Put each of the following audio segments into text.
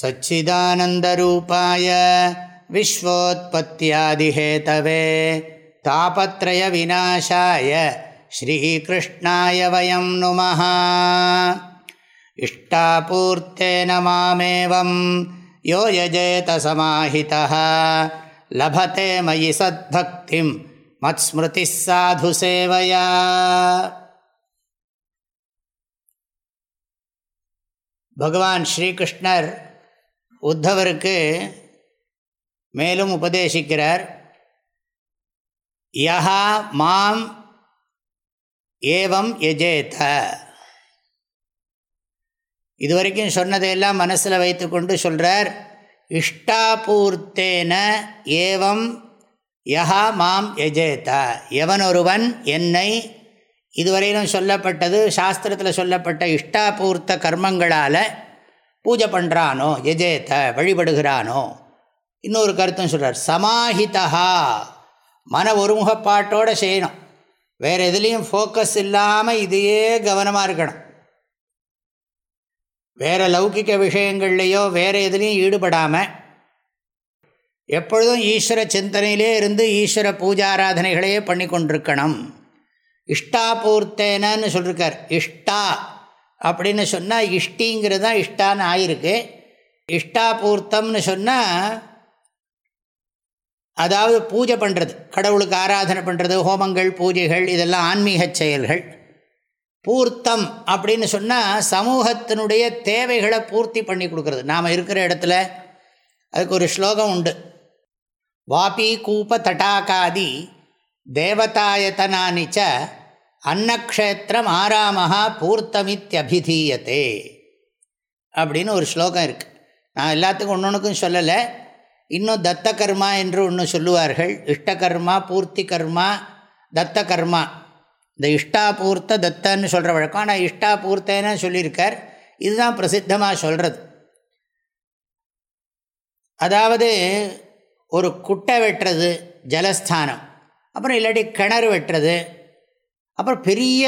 सच्चिदानन्दरूपाय विश्वोत्पत्त्यादिहेतवे तापत्रयविनाशाय श्रीकृष्णाय वयं नुमः इष्टापूर्तेन मामेवं यो यजेत समाहितः लभते मयि सद्भक्तिं मत्स्मृतिः साधुसेवया பகவான் ஸ்ரீகிருஷ்ணர் உத்தவருக்கு மேலும் உபதேசிக்கிறார். யஹா மாம் ஏவம் எஜேத இதுவரைக்கும் சொன்னதையெல்லாம் மனசில் வைத்து கொண்டு சொல்கிறார் இஷ்டாபூர்த்தேன ஏவம் யஹா மாம் எஜேத எவன் ஒருவன் என்னை இதுவரையிலும் சொல்லப்பட்டது சாஸ்திரத்தில் சொல்லப்பட்ட இஷ்டாபூர்த்த கர்மங்களால் பூஜை பண்ணுறானோ எஜேத்த வழிபடுகிறானோ. இன்னொரு கருத்தும் சொல்கிறார் சமாஹிதா மன ஒருமுகப்பாட்டோடு செய்யணும். வேறு எதுலேயும் ஃபோக்கஸ் இல்லாமல் இதையே கவனமாக இருக்கணும். வேறு லௌகிக்க விஷயங்கள்லேயோ வேறு எதுலேயும் ஈடுபடாமல் எப்பொழுதும் ஈஸ்வர சிந்தனையிலே இருந்து ஈஸ்வர பூஜாராதனைகளையே பண்ணி கொண்டிருக்கணும் இஷ்டாபூர்த்தேனன்னு சொல்லியிருக்கார் இஷ்டா. அப்படின்னு சொன்னால் இஷ்டிங்கிறது தான் இஷ்டான்னு ஆயிருக்கு. இஷ்டாபூர்த்தம்னு சொன்னால் அதாவது பூஜை பண்ணுறது கடவுளுக்கு ஆராதனை பண்ணுறது ஹோமங்கள் பூஜைகள் இதெல்லாம் ஆன்மீக செயல்கள். பூர்த்தம் அப்படின்னு சொன்னால் சமூகத்தினுடைய தேவைகளை பூர்த்தி பண்ணி கொடுக்குறது. நாம் இருக்கிற இடத்துல அதுக்கு ஒரு ஸ்லோகம் உண்டு. வாபி கூப்ப தட்டாகாதி தேவதாயத்தனானிச்ச அன்னக்ஷேத்திரம் ஆறாமகா பூர்த்தமித்யபிதீயத்தே அப்படின்னு ஒரு ஸ்லோகம் இருக்குது நான் எல்லாத்துக்கும் ஒன்று ஒன்றுக்கும் சொல்லலை. இன்னும் தத்த கர்மா என்று ஒன்று சொல்லுவார்கள். இஷ்டகர்மா பூர்த்தி கர்மா தத்த கர்மா இந்த இஷ்டாபூர்த்த தத்தன்னு சொல்கிற வழக்கம். ஆனால் இஷ்டாபூர்த்தேன்னு சொல்லியிருக்கார். இதுதான் பிரசித்தமாக சொல்கிறது அதாவது ஒரு குட்டை வெட்டுறது ஜலஸ்தானம். அப்புறம் இல்லாட்டி கிணறு வெட்டுறது. அப்புறம் பெரிய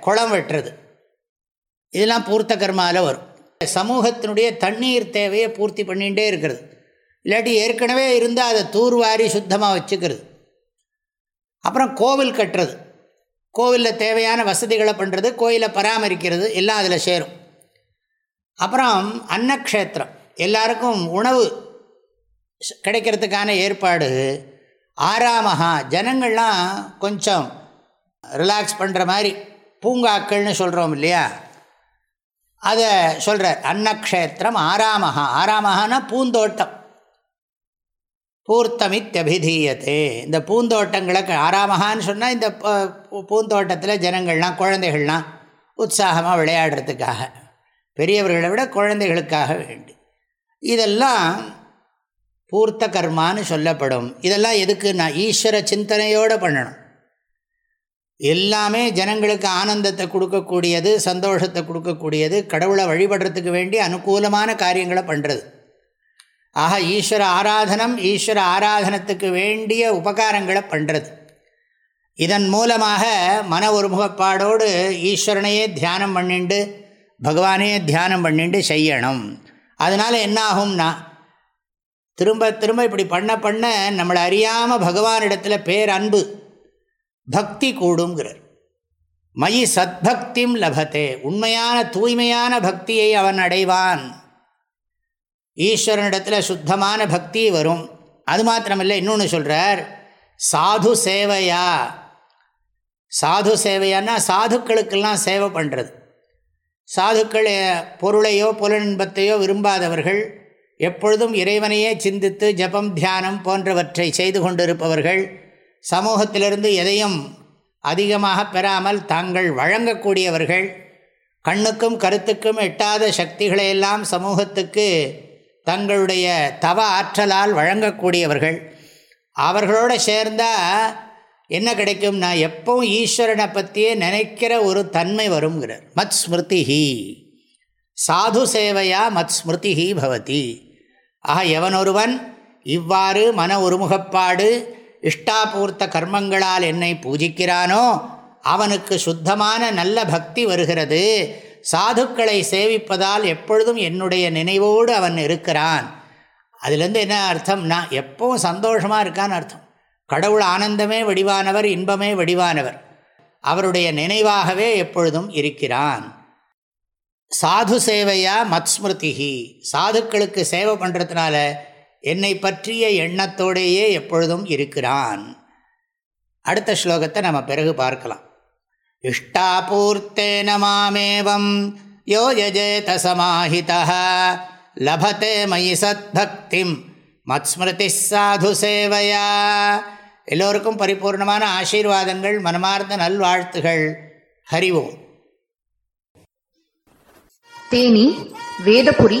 குளம் வெட்டுறது. இதெல்லாம் பூர்த்த கர்மாவில் வரும். சமூகத்தினுடைய தண்ணீர் தேவையை பூர்த்தி பண்ணிகிட்டே இருக்கிறது. இல்லாட்டி ஏற்கனவே இருந்தால் அதை தூர்வாரி சுத்தமாக வச்சுக்கிறது. அப்புறம் கோவில் கட்டுறது. கோவிலில் தேவையான வசதிகளை பண்ணுறது கோயிலை பராமரிக்கிறது எல்லாம் அதில் சேரும். அப்புறம் அன்னக்ஷேத்திரம். எல்லாருக்கும் உணவு கிடைக்கிறதுக்கான ஏற்பாடு. ஆறாமகா ஜனங்கள்லாம் கொஞ்சம் ரிலாக்ஸ் பண்ணுற மாதிரி பூங்காக்கள்னு சொல்கிறோம் இல்லையா? அதை சொல்கிறார் அன்னக்ஷேத்திரம் ஆறாமகா ஆறாமகானா பூந்தோட்டம். பூர்த்தமித்தபிதீயத்தே இந்த பூந்தோட்டங்களை ஆறாமகான்னு சொன்னால் இந்த பூந்தோட்டத்தில் ஜனங்கள்லாம் குழந்தைகள்லாம் உற்சாகமாக விளையாடுறதுக்காக பெரியவர்களை விட குழந்தைகளுக்காக வேண்டி. இதெல்லாம் பூர்த்த கர்மான்னு சொல்லப்படும். இதெல்லாம் எதுக்கு நான் ஈஸ்வர சிந்தனையோடு பண்ணணும். எல்லாமே ஜனங்களுக்கு ஆனந்தத்தை கொடுக்கக்கூடியது சந்தோஷத்தை கொடுக்கக்கூடியது கடவுளை வழிபடுறதுக்கு வேண்டி அனுகூலமான காரியங்களை பண்ணுறது ஆக ஈஸ்வர ஆராதனம் ஈஸ்வர ஆராதனத்துக்கு வேண்டிய உபகாரங்களை பண்ணுறது இதன் மூலமாக மன ஒருமுகப்பாடோடு ஈஸ்வரனையே தியானம் பண்ணிண்டு பகவானையே தியானம் பண்ணிட்டு செய்யணும். அதனால் என்ன ஆகும்னா திரும்ப திரும்ப இப்படி பண்ண பண்ண நம்மளை அறியாமல் பகவானிடத்தில் பேரன்பு பக்தி கூடுங்கிறார் மயி சத்பக்திம் லபத்தே உண்மையான தூய்மையான பக்தியை அவன் அடைவான். ஈஸ்வரனிடத்தில் சுத்தமான பக்தி வரும். அது மாத்திரமில்லை இன்னொன்று சொல்கிறார் சாது சேவையா? சாது சேவையான்னா சாதுக்களுக்கெல்லாம் சேவை பண்ணுறது சாதுக்கள் பொருளையோ புலநின்பத்தையோ விரும்பாதவர்கள் எப்பொழுதும் இறைவனையே சிந்தித்து ஜபம் தியானம் போன்றவற்றை செய்து கொண்டிருப்பவர்கள் சமூகத்திலிருந்து எதையும் அதிகமாக பெறாமல் தாங்கள் வழங்கக்கூடியவர்கள் கண்ணுக்கும் கருத்துக்கும் எட்டாத சக்திகளையெல்லாம் சமூகத்துக்கு தங்களுடைய தவ ஆற்றலால் வழங்கக்கூடியவர்கள். அவர்களோடு சேர்ந்தால் என்ன கிடைக்கும்னா எப்பவும் ஈஸ்வரனை பற்றியே நினைக்கிற ஒரு தன்மை வருங்கிறார் மத் ஸ்மிருதிஹி சாது சேவையா மத் ஸ்மிருதிஹி பவதி. ஆக எவனொருவன் இவ்வாறு மன ஒருமுகப்பாடு இஷ்டாபூர்த்த கர்மங்களால் என்னை பூஜிக்கிறானோ அவனுக்கு சுத்தமான நல்ல பக்தி வருகிறது. சாதுக்களை சேவிப்பதால் எப்பொழுதும் என்னுடைய நினைவோடு அவன் இருக்கிறான். அதுலேருந்து என்ன அர்த்தம்னா எப்பவும் சந்தோஷமாக இருக்கான்னு அர்த்தம். கடவுள் ஆனந்தமே வடிவானவர் இன்பமே வடிவானவர். அவருடைய நினைவாகவே எப்பொழுதும் இருக்கிறான். சாது சேவையா மத்ஸ்மிருதிகி சாதுக்களுக்கு சேவை பண்ணுறதுனால என்னை பற்றிய எண்ணத்தோடையே எப்பொழுதும் இருக்கிறான். அடுத்த ஸ்லோகத்தை நம்ம பிறகு பார்க்கலாம். இஷ்டாபூர்த்தே மாமேவம் யோ யஜேத சமாஹிதா லபத்தே மயி சத்பக்திம் மத்ஸ்மிருதி சாது சேவையா. எல்லோருக்கும் பரிபூர்ணமான ஆசீர்வாதங்கள் மனமார்ந்த நல்வாழ்த்துகள். ஹரிவோம் தேனி வேதபுரி